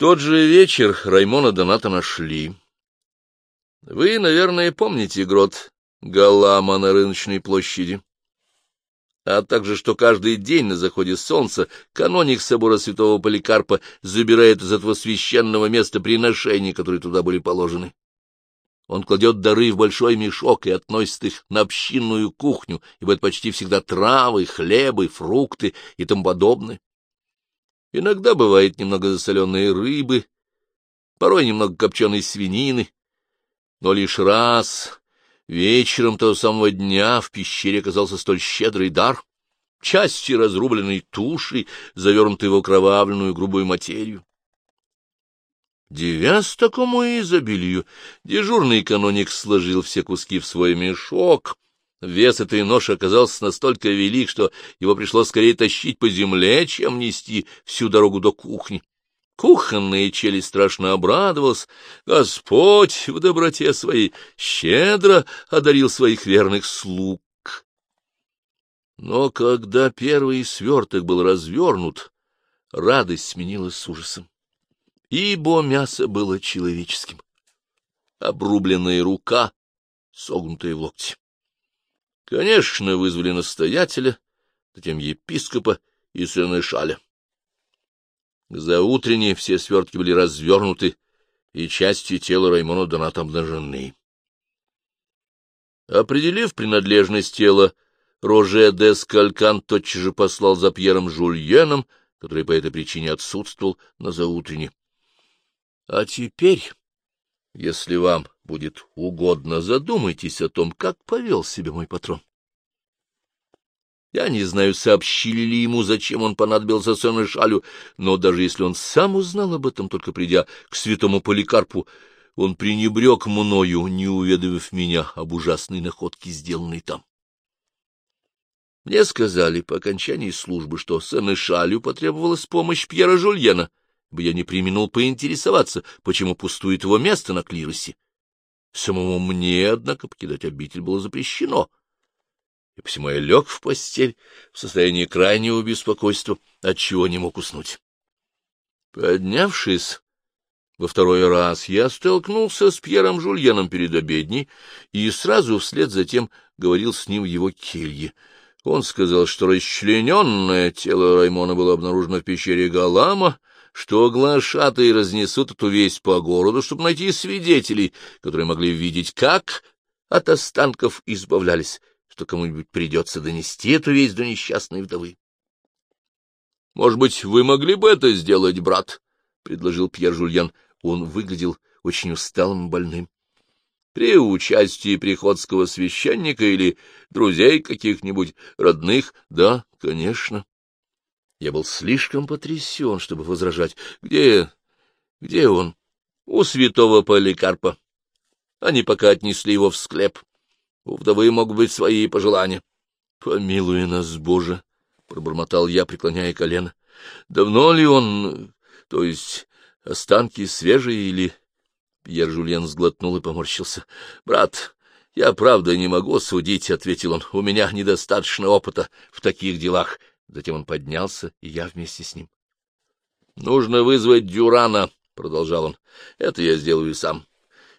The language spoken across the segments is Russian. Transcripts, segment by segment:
тот же вечер Раймона Доната нашли. Вы, наверное, помните грот Галама на рыночной площади, а также, что каждый день на заходе солнца каноник собора святого Поликарпа забирает из этого священного места приношения, которые туда были положены. Он кладет дары в большой мешок и относит их на общинную кухню, ибо это почти всегда травы, хлебы, фрукты и тому подобное. Иногда бывает немного засоленной рыбы, порой немного копченой свинины, но лишь раз вечером того самого дня в пещере оказался столь щедрый дар, части разрубленной туши, завернутой в окровавленную грубую материю. Девясь такому изобилию, дежурный каноник сложил все куски в свой мешок, Вес этой ноши оказался настолько велик, что его пришлось скорее тащить по земле, чем нести всю дорогу до кухни. Кухонная челюсть страшно обрадовалась. Господь в доброте своей щедро одарил своих верных слуг. Но когда первый сверток был развернут, радость сменилась с ужасом, ибо мясо было человеческим. Обрубленная рука, согнутая в локте. Конечно, вызвали настоятеля, затем епископа и сына Шаля. За утренней все свертки были развернуты, и части тела Раймона Доната обнажены. Определив принадлежность тела, Роже де Скалькан тотчас же послал за Пьером Жульеном, который по этой причине отсутствовал на заутренне. — А теперь, если вам будет угодно, задумайтесь о том, как повел себя мой патрон. Я не знаю, сообщили ли ему, зачем он понадобился сыну Шалю, но даже если он сам узнал об этом, только придя к святому Поликарпу, он пренебрег мною, не уведомив меня об ужасной находке, сделанной там. Мне сказали по окончании службы, что сыну Шалю потребовалась помощь Пьера Жульена, бы я не применил поинтересоваться, почему пустует его место на клиросе. Самому мне, однако, покидать обитель было запрещено, и посему я лег в постель в состоянии крайнего беспокойства, отчего не мог уснуть. Поднявшись во второй раз, я столкнулся с Пьером Жульеном перед обедней и сразу вслед за тем говорил с ним в его келье. Он сказал, что расчлененное тело Раймона было обнаружено в пещере Галама, что глашатые разнесут эту весть по городу, чтобы найти свидетелей, которые могли видеть, как от останков избавлялись, что кому-нибудь придется донести эту весть до несчастной вдовы. — Может быть, вы могли бы это сделать, брат? — предложил Пьер Жульян. Он выглядел очень усталым и больным. — При участии приходского священника или друзей каких-нибудь родных? Да, конечно. Я был слишком потрясен, чтобы возражать. Где... где он? У святого Поликарпа. Они пока отнесли его в склеп. У вдовы могут быть свои пожелания. — Помилуй нас, Боже! — пробормотал я, преклоняя колено. — Давно ли он... то есть останки свежие или... Пьер Жульен сглотнул и поморщился. — Брат, я правда не могу судить, — ответил он. — У меня недостаточно опыта в таких делах. Затем он поднялся, и я вместе с ним. — Нужно вызвать Дюрана, — продолжал он. — Это я сделаю сам.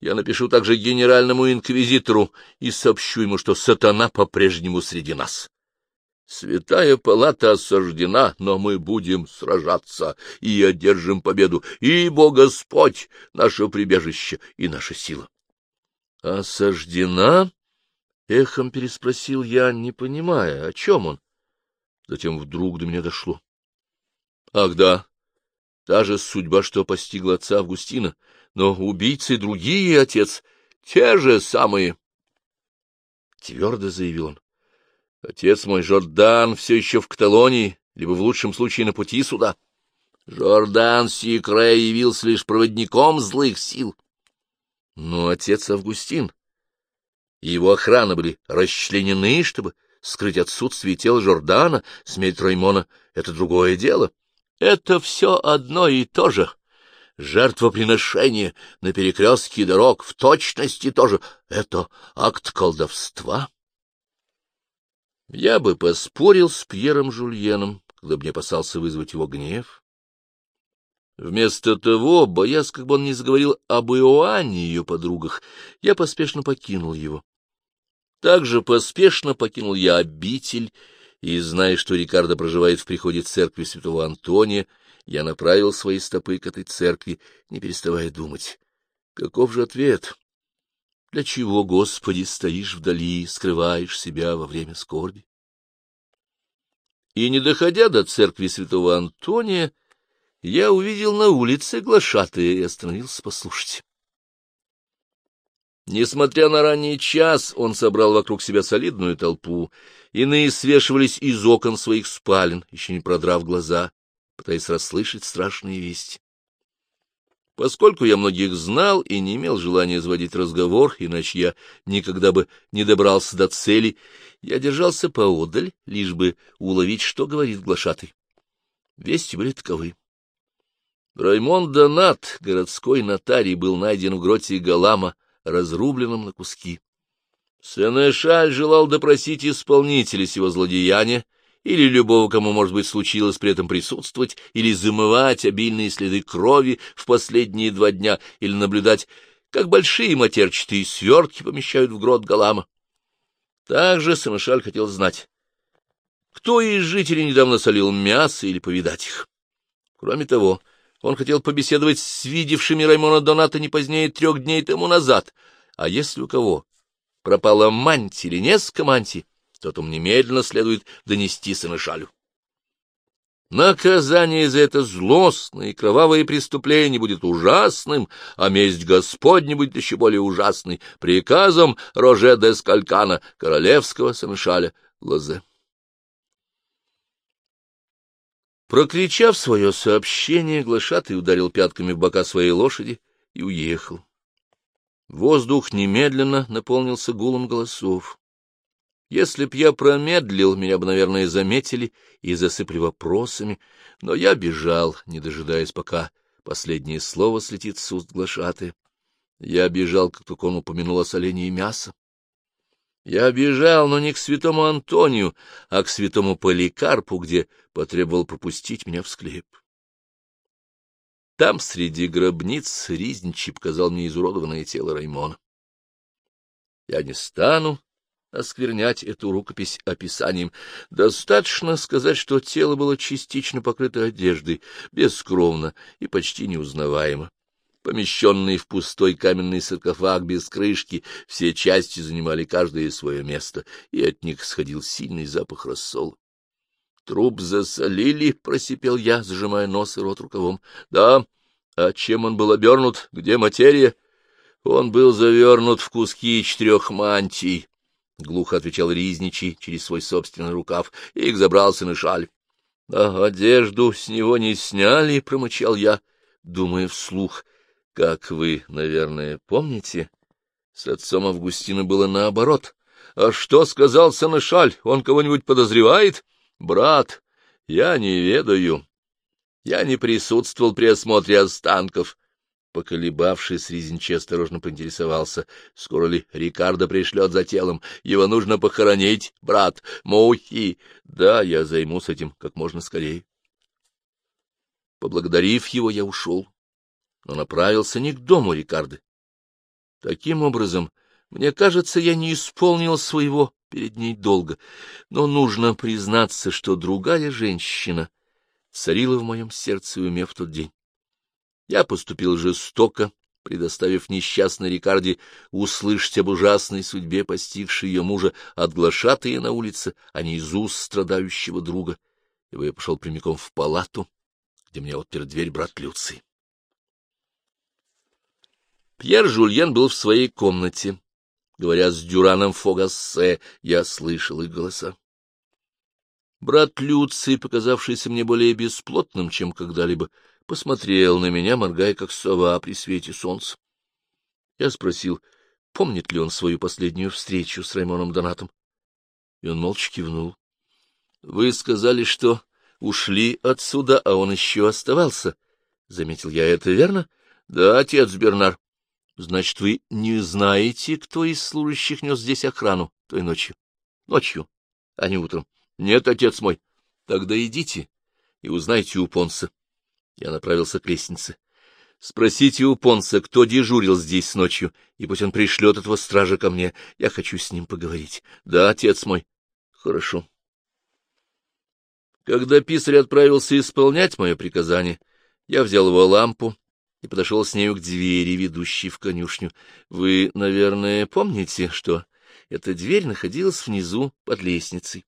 Я напишу также генеральному инквизитору и сообщу ему, что сатана по-прежнему среди нас. Святая палата осаждена, но мы будем сражаться и одержим победу, ибо Господь — наше прибежище и наша сила. — Осаждена? — эхом переспросил я, не понимая, о чем он. Затем вдруг до меня дошло. Ах да, та же судьба, что постигла отца Августина, но убийцы другие, отец, те же самые. Твердо заявил он. Отец мой, Жордан, все еще в Каталонии, либо в лучшем случае на пути сюда. Жордан Сикре явился лишь проводником злых сил. Но отец Августин и его охрана были расчленены, чтобы скрыть отсутствие тела Жордана, смерть Раймона — это другое дело. Это все одно и то же. Жертвоприношение на перекрестке дорог в точности тоже. Это акт колдовства. Я бы поспорил с Пьером Жульеном, когда бы не опасался вызвать его гнев. Вместо того, боясь, как бы он не заговорил об Иоанне и ее подругах, я поспешно покинул его. Также поспешно покинул я обитель, и, зная, что Рикардо проживает в приходе церкви святого Антония, я направил свои стопы к этой церкви, не переставая думать. Каков же ответ? Для чего, Господи, стоишь вдали, скрываешь себя во время скорби? И, не доходя до церкви святого Антония, я увидел на улице глашатая и остановился послушать. Несмотря на ранний час, он собрал вокруг себя солидную толпу, иные свешивались из окон своих спален, еще не продрав глаза, пытаясь расслышать страшные вести. Поскольку я многих знал и не имел желания заводить разговор, иначе я никогда бы не добрался до цели, я держался поодаль, лишь бы уловить, что говорит глашатый. Вести были таковы. Раймон Донат, городской нотарий, был найден в гроте Галама, разрубленным на куски. Сенешаль желал допросить исполнителя сего злодеяния или любого, кому, может быть, случилось при этом присутствовать, или замывать обильные следы крови в последние два дня, или наблюдать, как большие матерчатые свертки помещают в грот Галама. Также Сенешаль хотел знать, кто из жителей недавно солил мясо или повидать их. Кроме того, он хотел побеседовать с видевшими Раймона Доната не позднее трех дней тому назад. А если у кого пропала мантия или несколько мантий, то тому немедленно следует донести Сенешалю. Наказание за это злостное и кровавое преступление будет ужасным, а месть Господня будет еще более ужасной приказом Роже де Скалькана, королевского Сенешаля Лазе. Прокричав свое сообщение, глашатый ударил пятками в бока своей лошади и уехал. Воздух немедленно наполнился гулом голосов. Если б я промедлил, меня бы, наверное, заметили и засыпали вопросами, но я бежал, не дожидаясь, пока последнее слово слетит с уст глашатая. Я бежал, как только он упомянул о солении мяса. Я бежал, но не к святому Антонию, а к святому Поликарпу, где потребовал пропустить меня в склеп. Там, среди гробниц, Ризничий показал мне изуродованное тело Раймона. Я не стану осквернять эту рукопись описанием. Достаточно сказать, что тело было частично покрыто одеждой, бескровно и почти неузнаваемо. Помещенные в пустой каменный саркофаг без крышки, все части занимали каждое свое место, и от них сходил сильный запах рассола. Труп засолили, — просипел я, зажимая нос и рот рукавом. — Да. А чем он был обернут? Где материя? Он был завернут в куски четырех мантий, — глухо отвечал Ризничий через свой собственный рукав, и их забрался на шаль. — А одежду с него не сняли, — промычал я, думая вслух. — Как вы, наверное, помните, с отцом Августина было наоборот. — А что сказал Санышаль? Он кого-нибудь подозревает? — Брат, я не ведаю. Я не присутствовал при осмотре останков. Поколебавшись, Ризенчи осторожно поинтересовался, скоро ли Рикардо пришлет за телом. Его нужно похоронить, брат. Мухи. Да, я займусь этим как можно скорее. Поблагодарив его, я ушел, но направился не к дому Рикарды. Таким образом, мне кажется, я не исполнил своего перед ней долго, но нужно признаться, что другая женщина царила в моем сердце и уме в тот день. Я поступил жестоко, предоставив несчастной Рикарде услышать об ужасной судьбе, постигшей ее мужа, отглашатые на улице, а не из уст страдающего друга, ибо я пошел прямиком в палату, где мне отпер дверь брат Люций. Пьер Жульен был в своей комнате, Говоря с Дюраном Фогассе, я слышал их голоса. Брат Люций, показавшийся мне более бесплотным, чем когда-либо, посмотрел на меня, моргая, как сова при свете солнца. Я спросил, помнит ли он свою последнюю встречу с Раймоном Донатом. И он молча кивнул. — Вы сказали, что ушли отсюда, а он еще оставался. — Заметил я, это верно? — Да, отец Бернар. — Значит, вы не знаете, кто из служащих нес здесь охрану той ночью? — Ночью, а не утром. — Нет, отец мой. Тогда идите и узнайте у Понса. Я направился к лестнице. Спросите у Понса, кто дежурил здесь ночью, и пусть он пришлет этого стража ко мне. Я хочу с ним поговорить. Да, отец мой. Хорошо. Когда писарь отправился исполнять мое приказание, я взял его лампу и подошел с нею к двери, ведущей в конюшню. Вы, наверное, помните, что эта дверь находилась внизу под лестницей.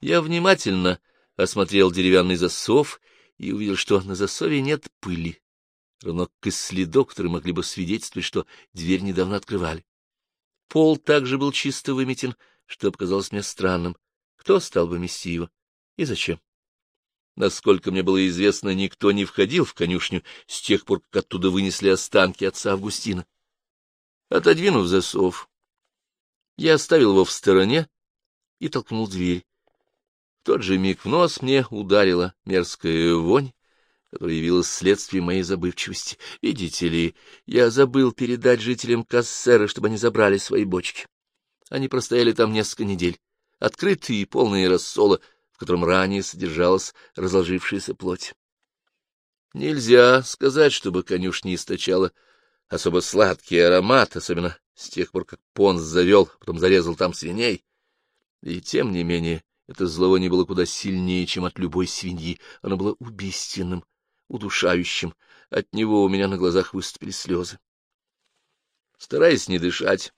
Я внимательно осмотрел деревянный засов и увидел, что на засове нет пыли, равно как и следов, которые могли бы свидетельствовать, что дверь недавно открывали. Пол также был чисто выметен, что показалось мне странным. Кто стал бы мести его? И зачем? Насколько мне было известно, никто не входил в конюшню с тех пор, как оттуда вынесли останки отца Августина. Отодвинув засов, я оставил его в стороне и толкнул дверь. В тот же миг в нос мне ударила мерзкая вонь, которая явилась следствием моей забывчивости. Видите ли, я забыл передать жителям Кассера, чтобы они забрали свои бочки. Они простояли там несколько недель, открытые и полные рассола, котором ранее содержалась разложившаяся плоть. Нельзя сказать, чтобы конюшня источала особо сладкий аромат, особенно с тех пор, как Понс завел, потом зарезал там свиней. И тем не менее, это зловоние было куда сильнее, чем от любой свиньи. Оно было убийственным, удушающим. От него у меня на глазах выступили слезы. Стараясь не дышать,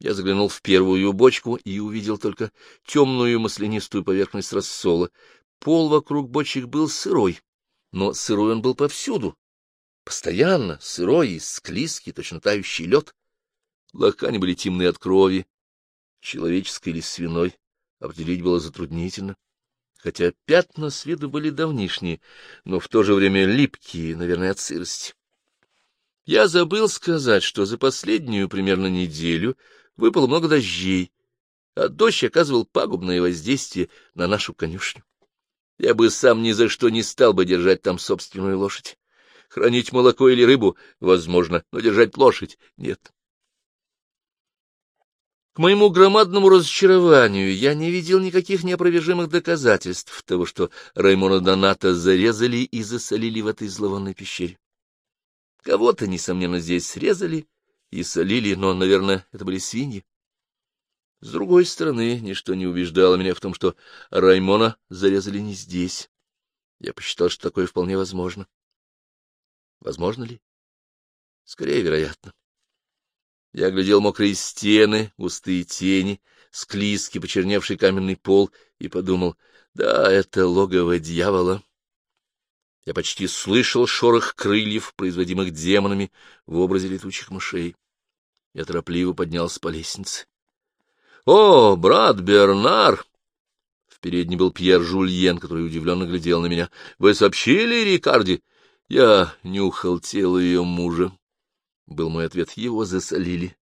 я заглянул в первую бочку и увидел только темную маслянистую поверхность рассола. Пол вокруг бочек был сырой, но сырой он был повсюду. Постоянно сырой и склизкий, точно тающий лед. Лохани были темные от крови, человеческой или свиной, определить было затруднительно. Хотя пятна с виду были давнишние, но в то же время липкие, наверное, от сырости. Я забыл сказать, что за последнюю примерно неделю выпало много дождей, а дождь оказывал пагубное воздействие на нашу конюшню. Я бы сам ни за что не стал бы держать там собственную лошадь. Хранить молоко или рыбу — возможно, но держать лошадь — нет. К моему громадному разочарованию я не видел никаких неопровержимых доказательств того, что Раймона Доната зарезали и засолили в этой зловонной пещере. Кого-то, несомненно, здесь срезали и солили, но, наверное, это были свиньи. С другой стороны, ничто не убеждало меня в том, что Раймона зарезали не здесь. Я посчитал, что такое вполне возможно. Возможно ли? Скорее, вероятно. Я глядел мокрые стены, густые тени, склизкий почерневший каменный пол и подумал, да, это логово дьявола. Я почти слышал шорох крыльев, производимых демонами в образе летучих мышей. Я торопливо поднялся по лестнице. — О, брат Бернар! В передней был Пьер Жульен, который удивленно глядел на меня. — Вы сообщили Рикарди? Я нюхал тело ее мужа. Был мой ответ. Его засолили.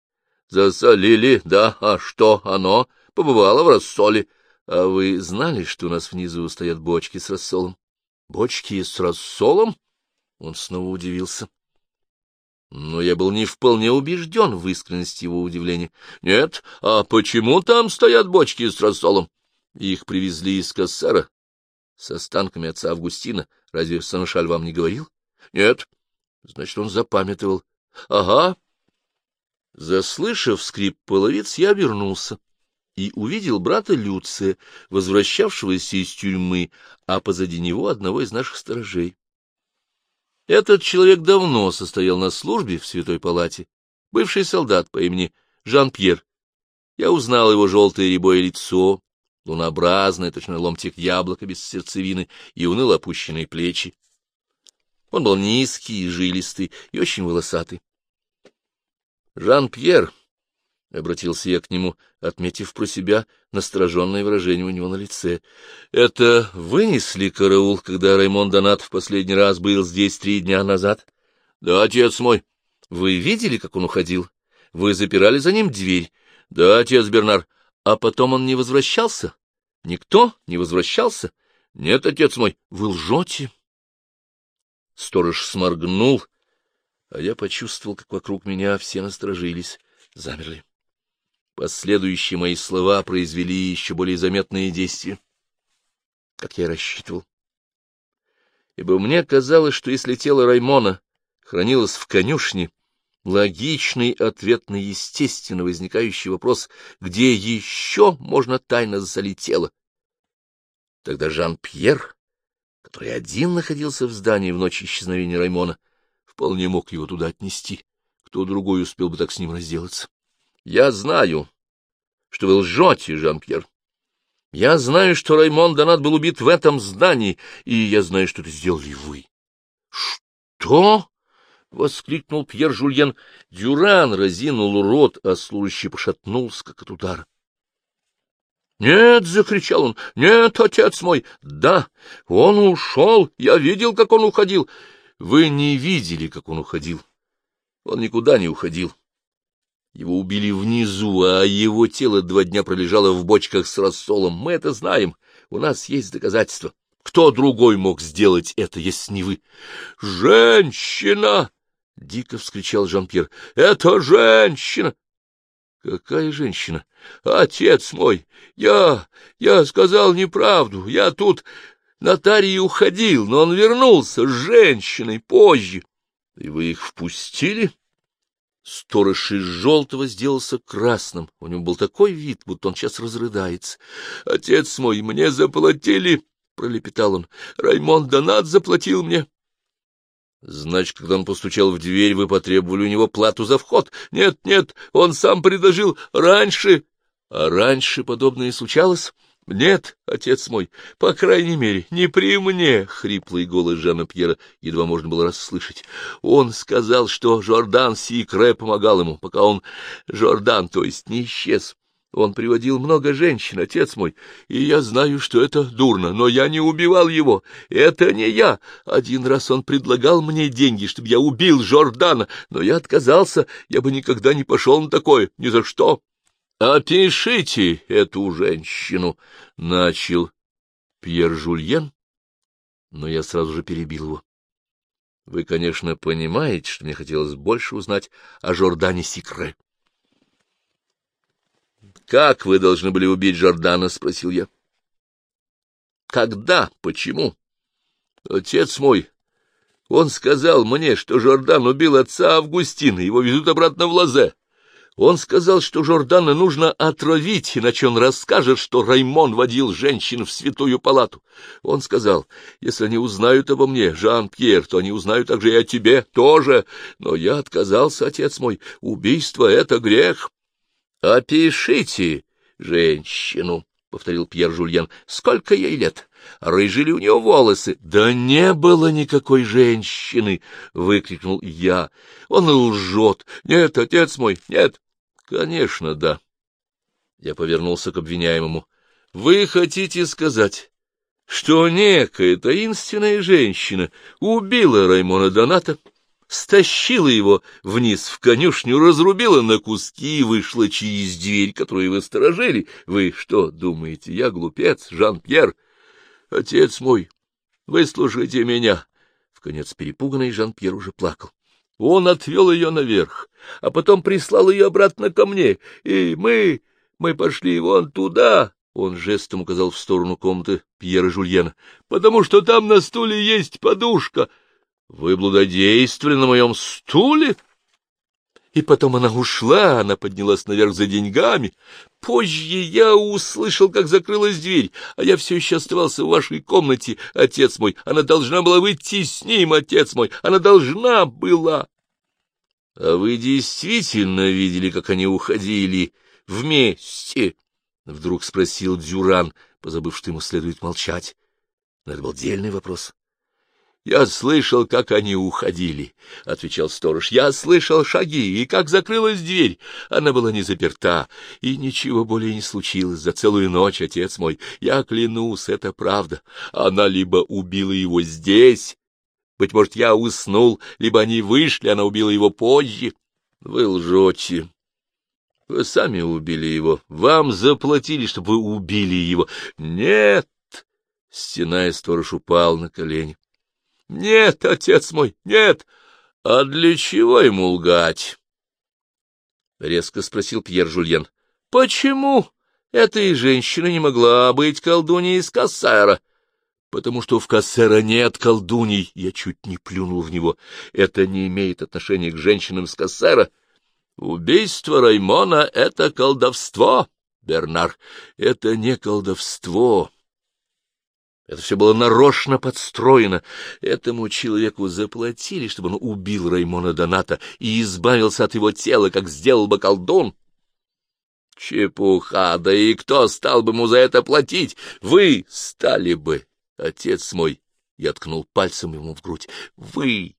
Засолили, да, а что оно? Побывало в рассоле. А вы знали, что у нас внизу стоят бочки с рассолом? Бочки с рассолом? Он снова удивился. Но я был не вполне убежден в искренности его удивления. Нет, а почему там стоят бочки с рассолом? Их привезли из Кассара с останками отца Августина. Разве Саншаль вам не говорил? Нет. Значит, он запамятовал. — Ага. Заслышав скрип половиц, я обернулся и увидел брата Люция, возвращавшегося из тюрьмы, а позади него одного из наших сторожей. Этот человек давно состоял на службе в Святой Палате, бывший солдат по имени Жан-Пьер. Я узнал его желтое рябое лицо, лунообразное, точно ломтик яблока без сердцевины и уныло опущенные плечи. Он был низкий и жилистый, и очень волосатый. Жан-Пьер, — обратился я к нему, отметив про себя настороженное выражение у него на лице, — это вынесли караул, когда Раймон Донат в последний раз был здесь три дня назад? — Да, отец мой. — Вы видели, как он уходил? Вы запирали за ним дверь? — Да, отец Бернар. А потом он не возвращался? Никто не возвращался? — Нет, отец мой. Вы лжете? Сторож сморгнул а я почувствовал, как вокруг меня все насторожились, замерли. Последующие мои слова произвели еще более заметные действия, как я рассчитывал. ибо мне казалось, что если тело Раймона хранилось в конюшне, логичный ответ на естественно возникающий вопрос, где еще можно тайно засолить тело. Тогда Жан-Пьер, который один находился в здании в ночь исчезновения Раймона, вполне мог его туда отнести. Кто другой успел бы так с ним разделаться? Я знаю, что вы лжете, Жан-Пьер. Я знаю, что Раймон Донат был убит в этом здании, и я знаю, что это сделали вы. — Что? — воскликнул Пьер Жульен. Дюран разинул рот, а служащий пошатнулся, как от удара. — Нет, — закричал он, — нет, отец мой, да, он ушел, я видел, как он уходил. Вы не видели, как он уходил. Он никуда не уходил. Его убили внизу, а его тело два дня пролежало в бочках с рассолом. Мы это знаем. У нас есть доказательства. Кто другой мог сделать это, если не вы? — Женщина! — дико вскричал Жан-Пьер. — Это женщина! — Какая женщина? — Отец мой! Я... я сказал неправду. Я тут нотарий уходил, но он вернулся с женщиной позже. — И вы их впустили? — Сторож из желтого сделался красным. У него был такой вид, будто он сейчас разрыдается. — Отец мой, мне заплатили, — пролепетал он. — Раймонд Донат заплатил мне. — Значит, когда он постучал в дверь, вы потребовали у него плату за вход? — Нет, нет, он сам предложил раньше. — А раньше подобное случалось? — Нет, отец мой, по крайней мере, не при мне, — хриплый голос Жана Пьера едва можно было расслышать. Он сказал, что Жордан Сикре помогал ему, пока он, Жордан, то есть, не исчез. Он приводил много женщин, отец мой, и я знаю, что это дурно, но я не убивал его. Это не я. Один раз он предлагал мне деньги, чтобы я убил Жордана, но я отказался, я бы никогда не пошел на такое, ни за что. — Опишите эту женщину, — начал Пьер Жульен, но я сразу же перебил его. — Вы, конечно, понимаете, что мне хотелось больше узнать о Жордане Сикре. — Как вы должны были убить Жордана? — спросил я. — Когда? Почему? — Отец мой, он сказал мне, что Жордан убил отца Августина, его везут обратно в Лазе. Он сказал, что Жордана нужно отравить, иначе он расскажет, что Раймон водил женщин в святую палату. Он сказал, если они узнают обо мне, Жан-Пьер, то они узнают также и о тебе тоже. Но я отказался, отец мой, убийство — это грех. — Опишите женщину, — повторил Пьер Жульен. — Сколько ей лет? Рыжили у нее волосы. — Да не было никакой женщины! — выкрикнул я. — Он лжет. Нет, отец мой, нет. — Конечно, да. Я повернулся к обвиняемому. — Вы хотите сказать, что некая таинственная женщина убила Раймона Доната, стащила его вниз в конюшню, разрубила на куски и вышла через дверь, которую вы сторожили? Вы что думаете, я глупец, Жан-Пьер? Отец мой, выслушайте меня. В конец перепуганный Жан-Пьер уже плакал. Он отвел ее наверх, а потом прислал ее обратно ко мне, и мы... мы пошли вон туда, он жестом указал в сторону комнаты Пьера Жульена, потому что там на стуле есть подушка. Вы блудодействовали на моем стуле? И потом она ушла, она поднялась наверх за деньгами. Позже я услышал, как закрылась дверь, а я все еще оставался в вашей комнате, отец мой. Она должна была выйти с ним, отец мой, она должна была. — А вы действительно видели, как они уходили вместе? — вдруг спросил Дюран, позабыв, что ему следует молчать. Но это был дельный вопрос. — Я слышал, как они уходили, — отвечал сторож. — Я слышал шаги, и как закрылась дверь. Она была не заперта, и ничего более не случилось за целую ночь, отец мой. Я клянусь, это правда. Она либо убила его здесь, быть может, я уснул, либо они вышли, она убила его позже. Вы лжете. Вы сами убили его. Вам заплатили, чтобы вы убили его. Нет! Стена и сторож упал на колени. — Нет, отец мой, нет! А для чего ему лгать? — резко спросил Пьер Жульен. — Почему эта женщина не могла быть колдуньей из Кассайра? потому что в Кассера нет колдуний. Я чуть не плюнул в него. Это не имеет отношения к женщинам с Кассера. Убийство Раймона — это колдовство, Бернар. Это не колдовство. Это все было нарочно подстроено. Этому человеку заплатили, чтобы он убил Раймона Доната и избавился от его тела, как сделал бы колдун. Чепуха, да и кто стал бы ему за это платить? Вы стали бы, отец мой. Я ткнул пальцем ему в грудь. Вы